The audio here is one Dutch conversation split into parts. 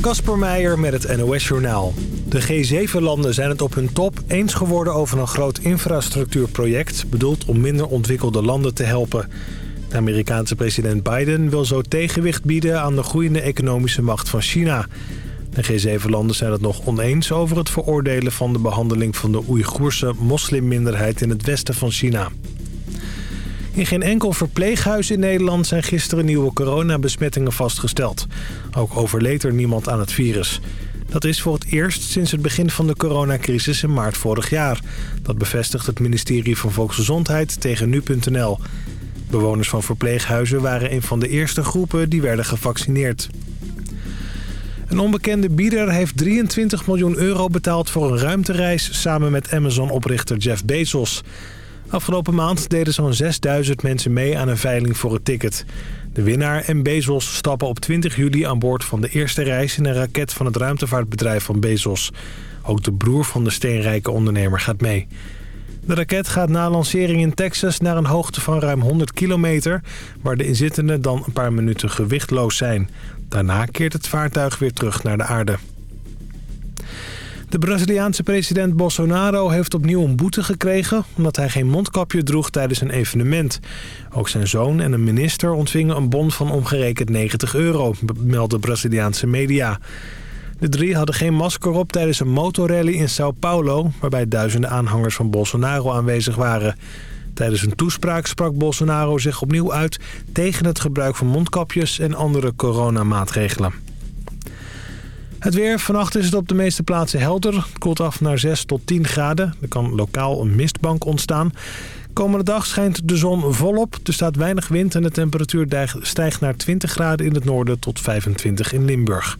Kasper Meijer met het NOS-journaal. De G7-landen zijn het op hun top eens geworden over een groot infrastructuurproject... bedoeld om minder ontwikkelde landen te helpen. De Amerikaanse president Biden wil zo tegenwicht bieden aan de groeiende economische macht van China. De G7-landen zijn het nog oneens over het veroordelen van de behandeling van de Oeigoerse moslimminderheid in het westen van China. In geen enkel verpleeghuis in Nederland zijn gisteren nieuwe coronabesmettingen vastgesteld. Ook overleed er niemand aan het virus. Dat is voor het eerst sinds het begin van de coronacrisis in maart vorig jaar. Dat bevestigt het ministerie van Volksgezondheid tegen nu.nl. Bewoners van verpleeghuizen waren een van de eerste groepen die werden gevaccineerd. Een onbekende bieder heeft 23 miljoen euro betaald voor een ruimtereis... samen met Amazon-oprichter Jeff Bezos. Afgelopen maand deden zo'n 6000 mensen mee aan een veiling voor het ticket. De winnaar en Bezos stappen op 20 juli aan boord van de eerste reis... in een raket van het ruimtevaartbedrijf van Bezos. Ook de broer van de steenrijke ondernemer gaat mee. De raket gaat na lancering in Texas naar een hoogte van ruim 100 kilometer... waar de inzittenden dan een paar minuten gewichtloos zijn. Daarna keert het vaartuig weer terug naar de aarde. De Braziliaanse president Bolsonaro heeft opnieuw een boete gekregen... omdat hij geen mondkapje droeg tijdens een evenement. Ook zijn zoon en een minister ontvingen een bon van omgerekend 90 euro... melden Braziliaanse media. De drie hadden geen masker op tijdens een motorrally in Sao Paulo... waarbij duizenden aanhangers van Bolsonaro aanwezig waren. Tijdens een toespraak sprak Bolsonaro zich opnieuw uit... tegen het gebruik van mondkapjes en andere coronamaatregelen. Het weer. Vannacht is het op de meeste plaatsen helder. Het koelt af naar 6 tot 10 graden. Er kan lokaal een mistbank ontstaan. Komende dag schijnt de zon volop. Er staat weinig wind en de temperatuur stijgt naar 20 graden in het noorden tot 25 in Limburg.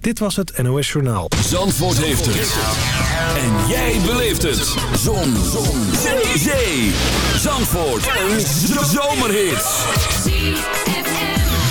Dit was het NOS Journaal. Zandvoort heeft het. En jij beleeft het. Zon. zon. Zee. Zandvoort. Een zomerhit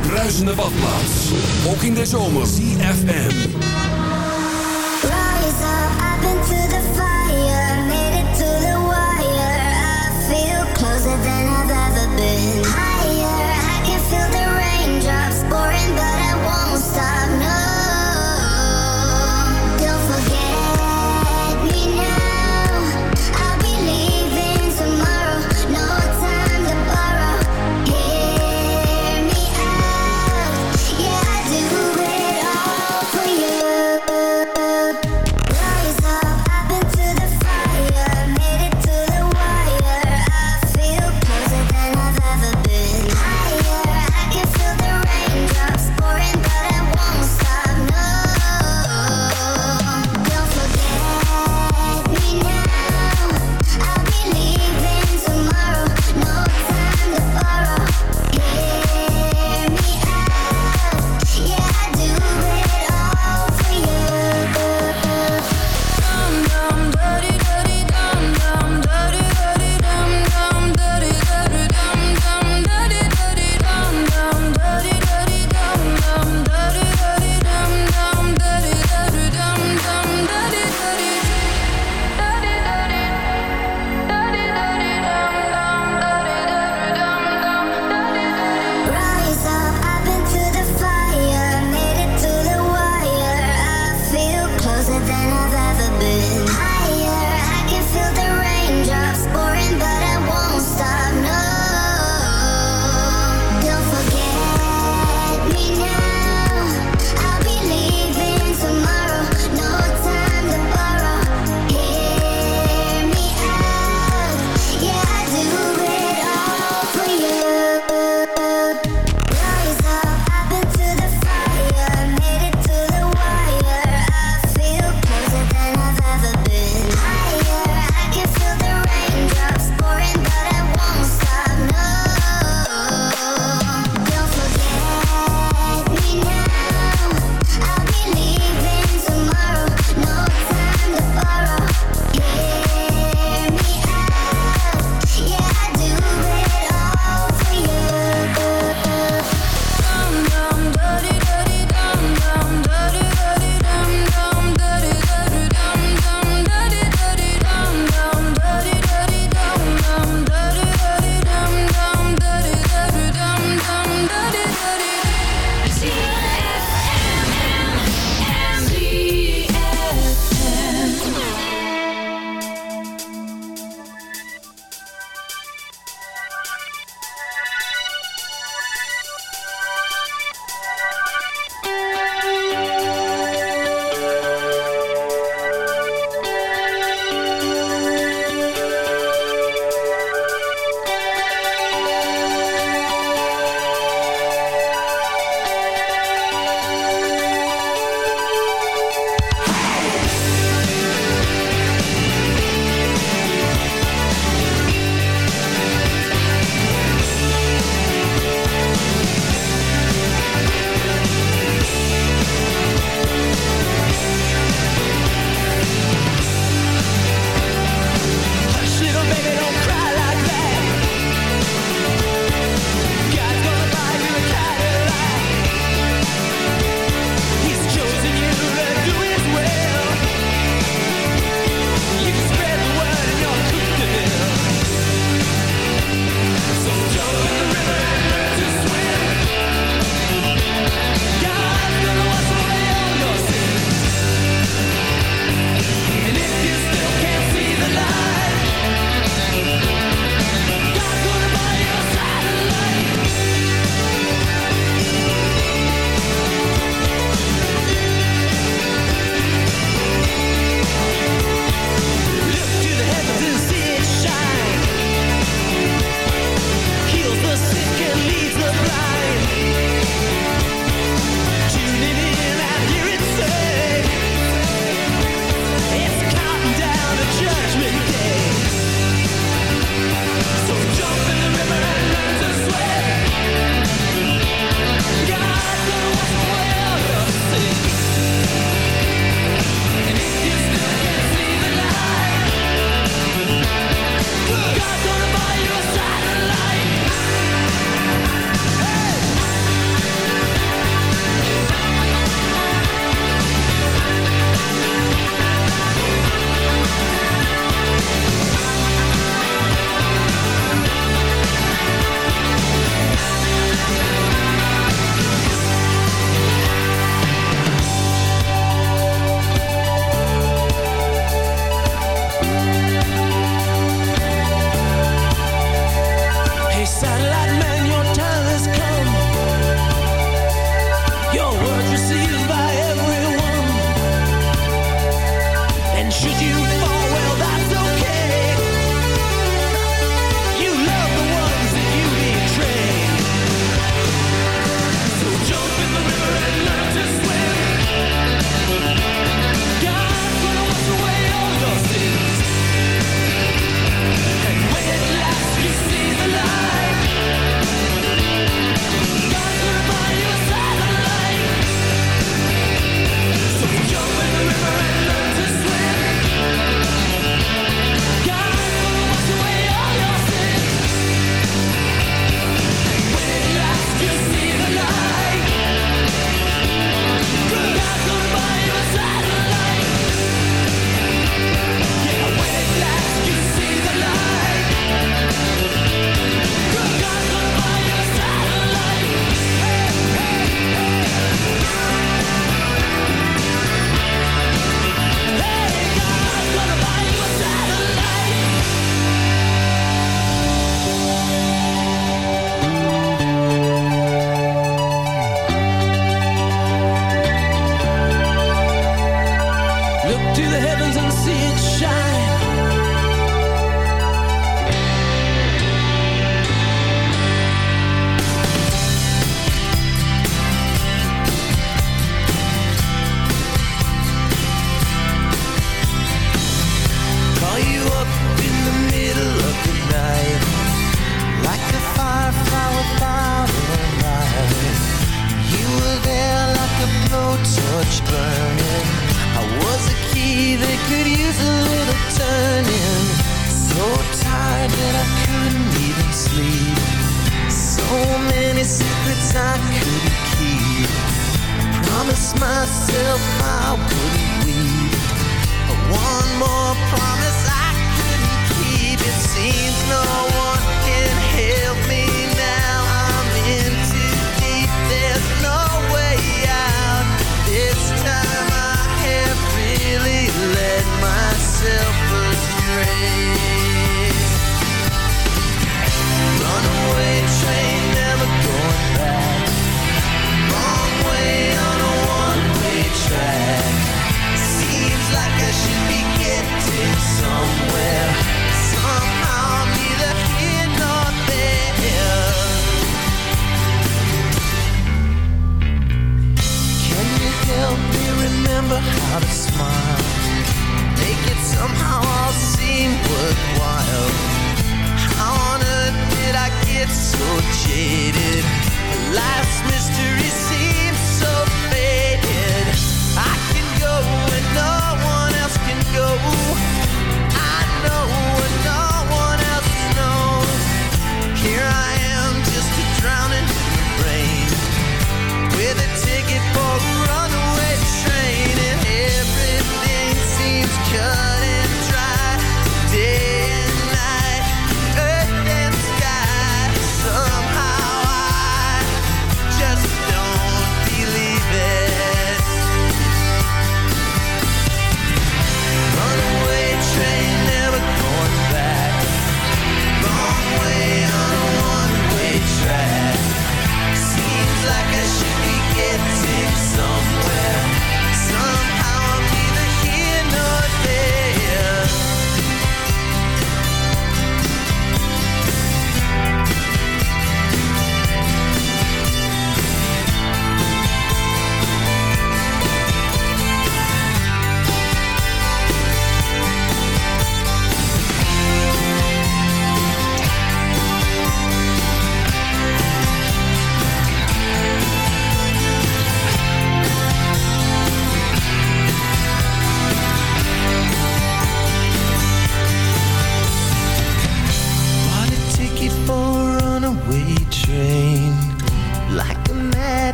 Bruisende badplaats. Ook in de zomer. CFM.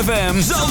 ZFM Zandvoort.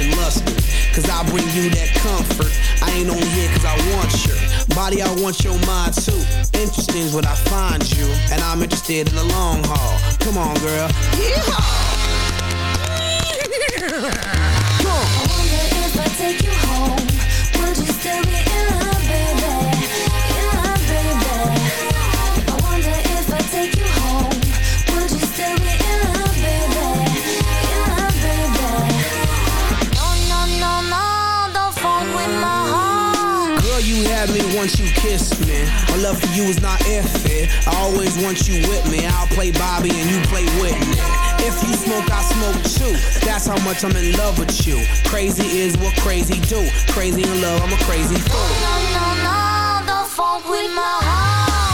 And lustin'. Cause I bring you that comfort. I ain't only here cause I want your body, I want your mind too. Interesting is what I find you, and I'm interested in the long haul. Is not if it. I always want you with me. I'll play Bobby and you play Whitney. If you smoke, I smoke too. That's how much I'm in love with you. Crazy is what crazy do. Crazy in love, I'm a crazy fool. No, no, no, don't fuck with my heart.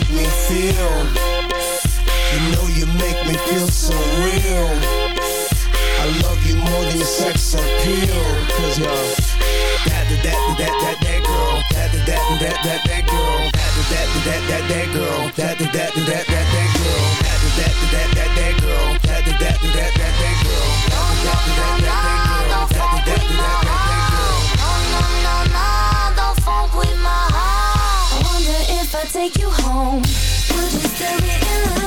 make me feel. You know you make me feel so real. I love you more than sex appeal. Cause you're that, that, that, that, that, that girl. That, that, that, that, that, that girl. That, that, that, that, that, girl. That, that, that, that, that, that girl. That, that, that, that, that, girl. That, that, that, that, that, girl. That, that, that, that, that, girl. That, that, that, that, that, girl. No, no, no, no, don't fuck with my if I take you home, would you still be in love,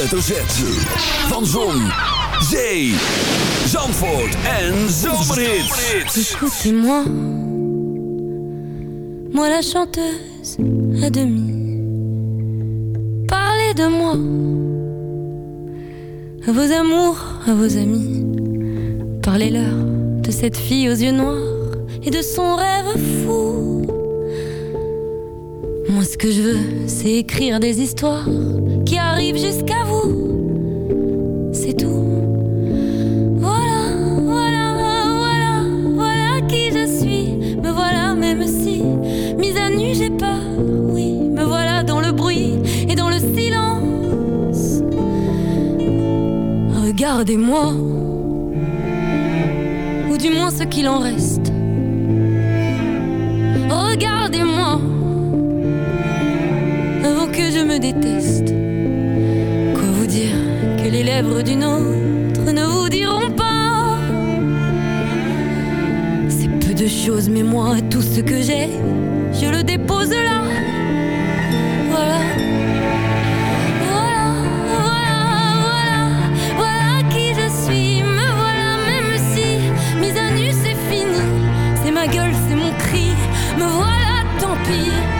hoofdletter Zee. Écoutez-moi, moi la chanteuse à demi. Parlez de moi, à vos amours, à vos amis. Parlez-leur de cette fille aux yeux noirs et de son rêve fou. Moi, ce que je veux, c'est écrire des histoires jusqu'à vous. C'est tout. Voilà, voilà, voilà, voilà qui je suis. Me voilà, même si, mise à nu, j'ai peur. Oui, me voilà dans le bruit et dans le silence. Regardez-moi, ou du moins ce qu'il en reste. Regardez-moi, avant que je me déteste. Lèvres d'une autre ne vous diront pas C'est peu de choses, mais moi, tout ce que j'ai, je le dépose là. Voilà. Voilà, voilà, voilà, voilà qui je suis. Me voilà, même si mise à nu, c'est fini. C'est ma gueule, c'est mon cri. Me voilà, tant pis.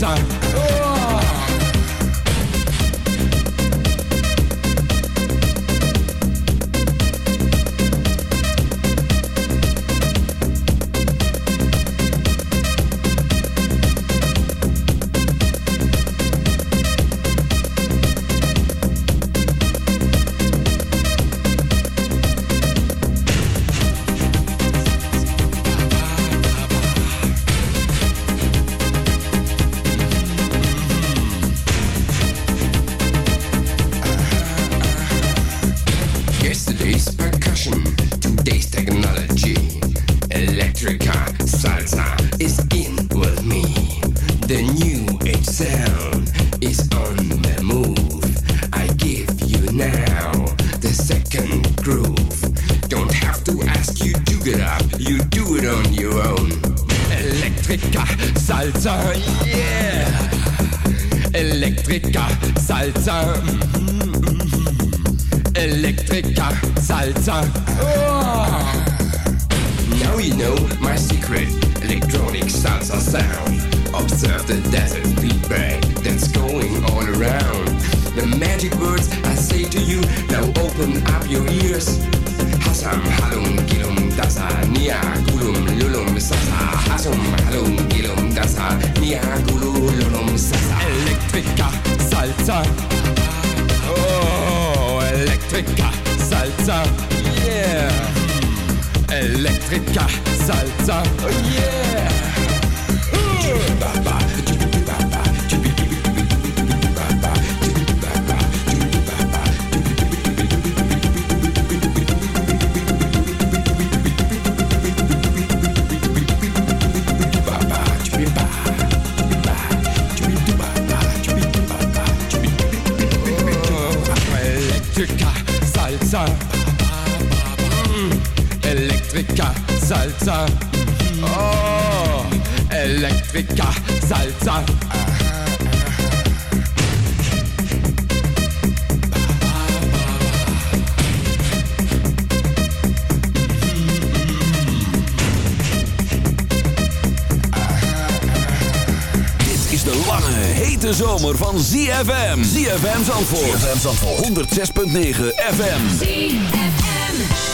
time. Salsa. Oh, Elektrika Salsa. de lange, hete zomer van ZFM. ZFM Zandvoort. ZFM Zandvoort. 106.9 FM. ZFM.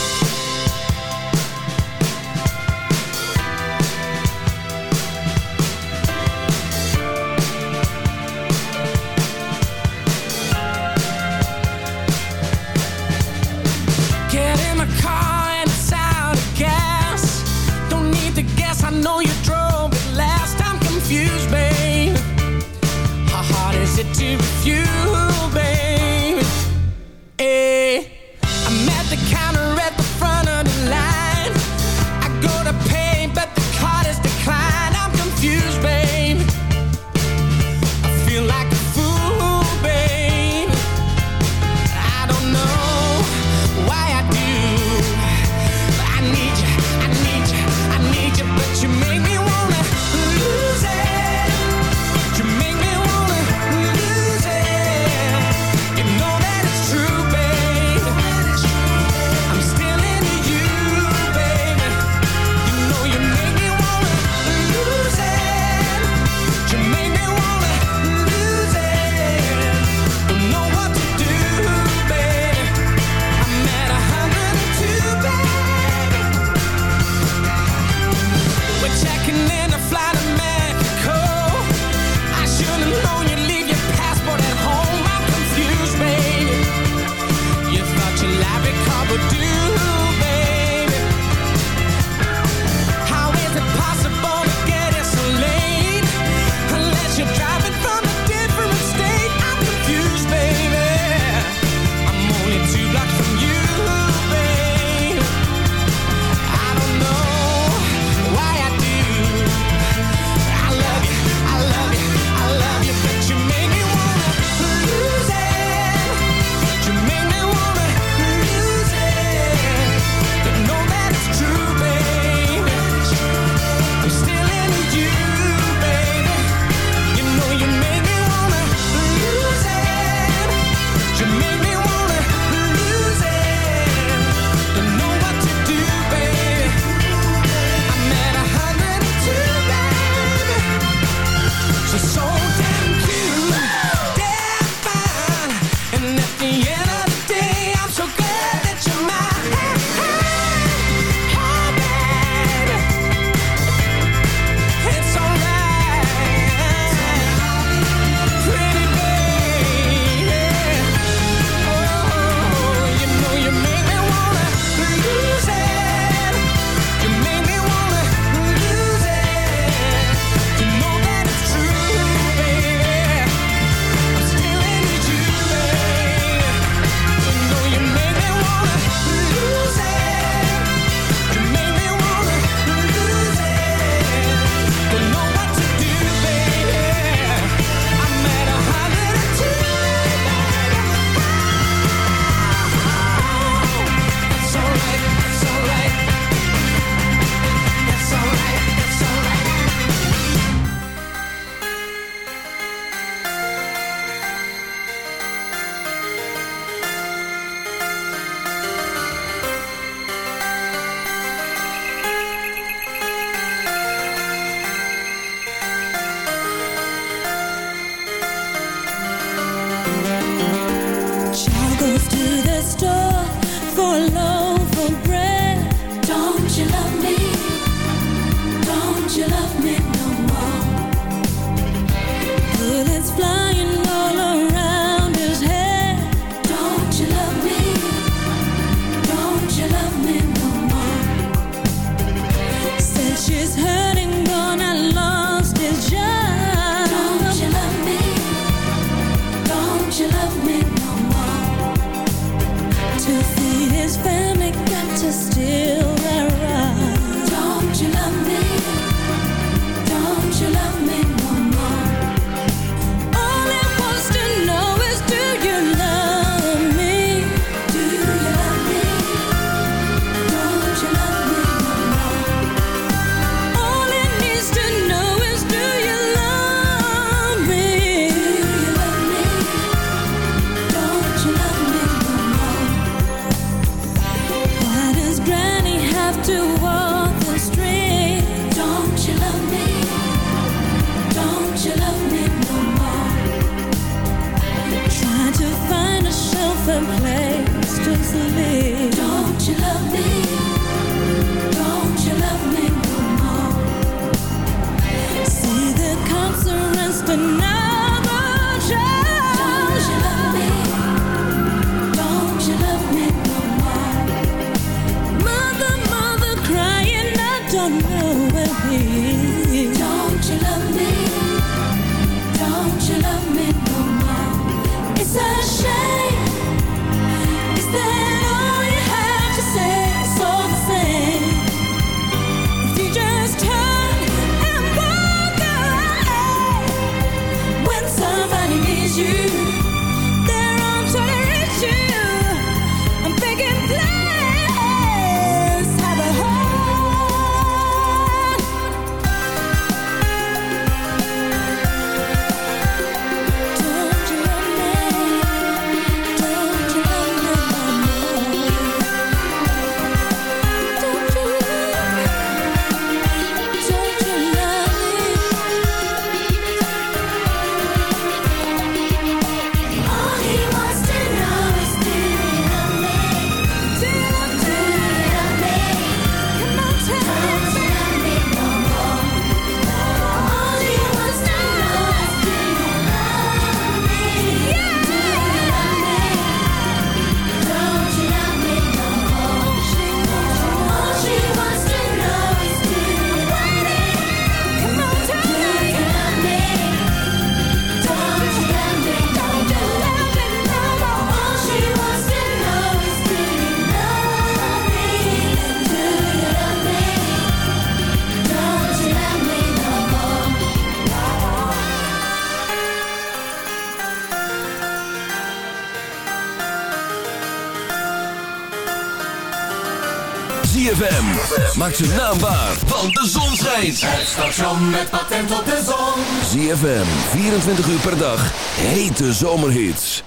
Maak ze naambaar, want de zon schijnt. Het station met patent op de zon. ZFM, 24 uur per dag. Hete zomerhits.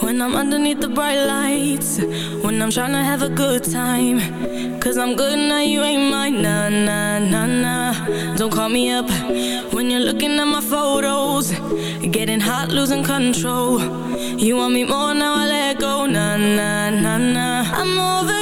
When I'm underneath the bright lights. When I'm trying to have a good time. Cause I'm good now, you ain't mine. Na na na na. Don't call me up. When you're looking at my photos. Getting hot, losing control. You want me more, now I let go. Na na na na. I'm over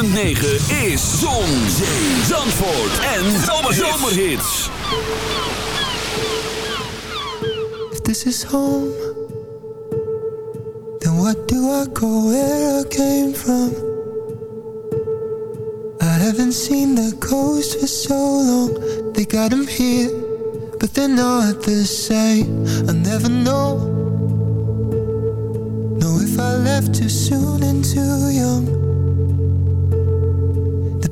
106.9 is Zon, Zee, Zandvoort en Zomerhits. If this is home, then what do I go where I came from? I haven't seen the coast for so long. They got them here, but they're not the same. I never know. Know if I left too soon and too young.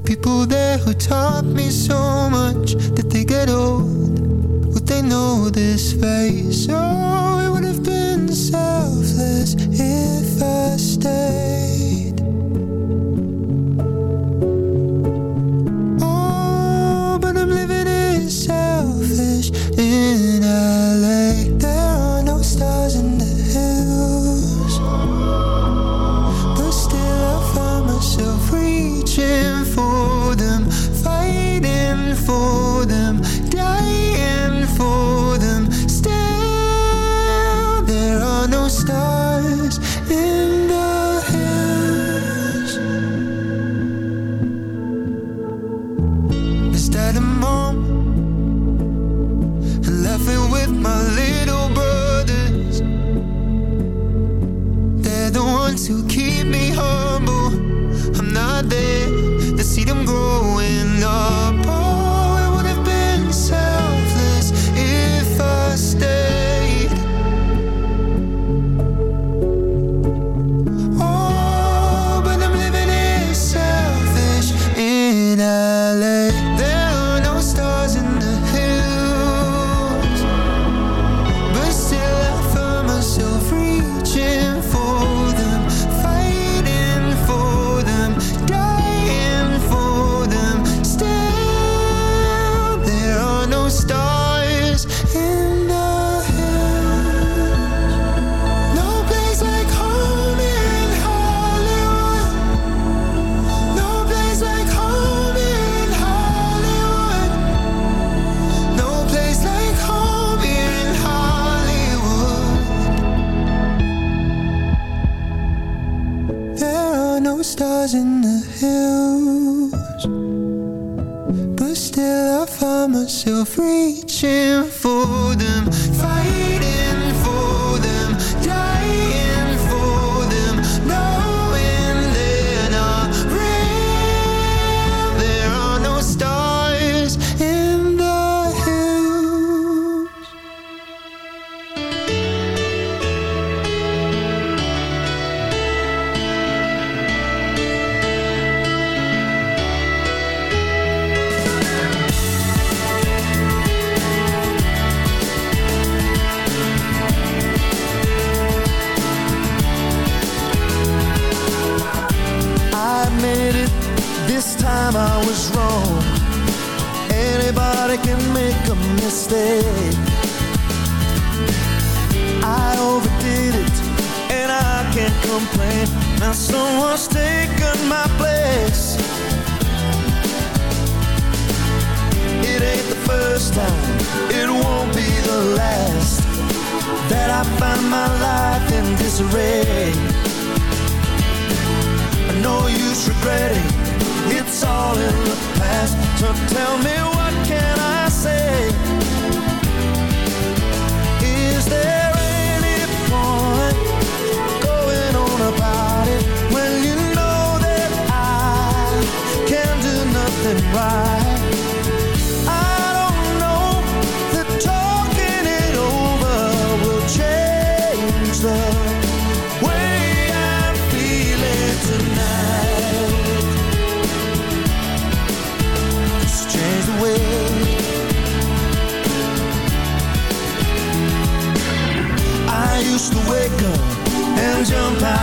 people there who taught me so much. Did they get old? Would they know this face? Oh, it would have been selfless if I stayed.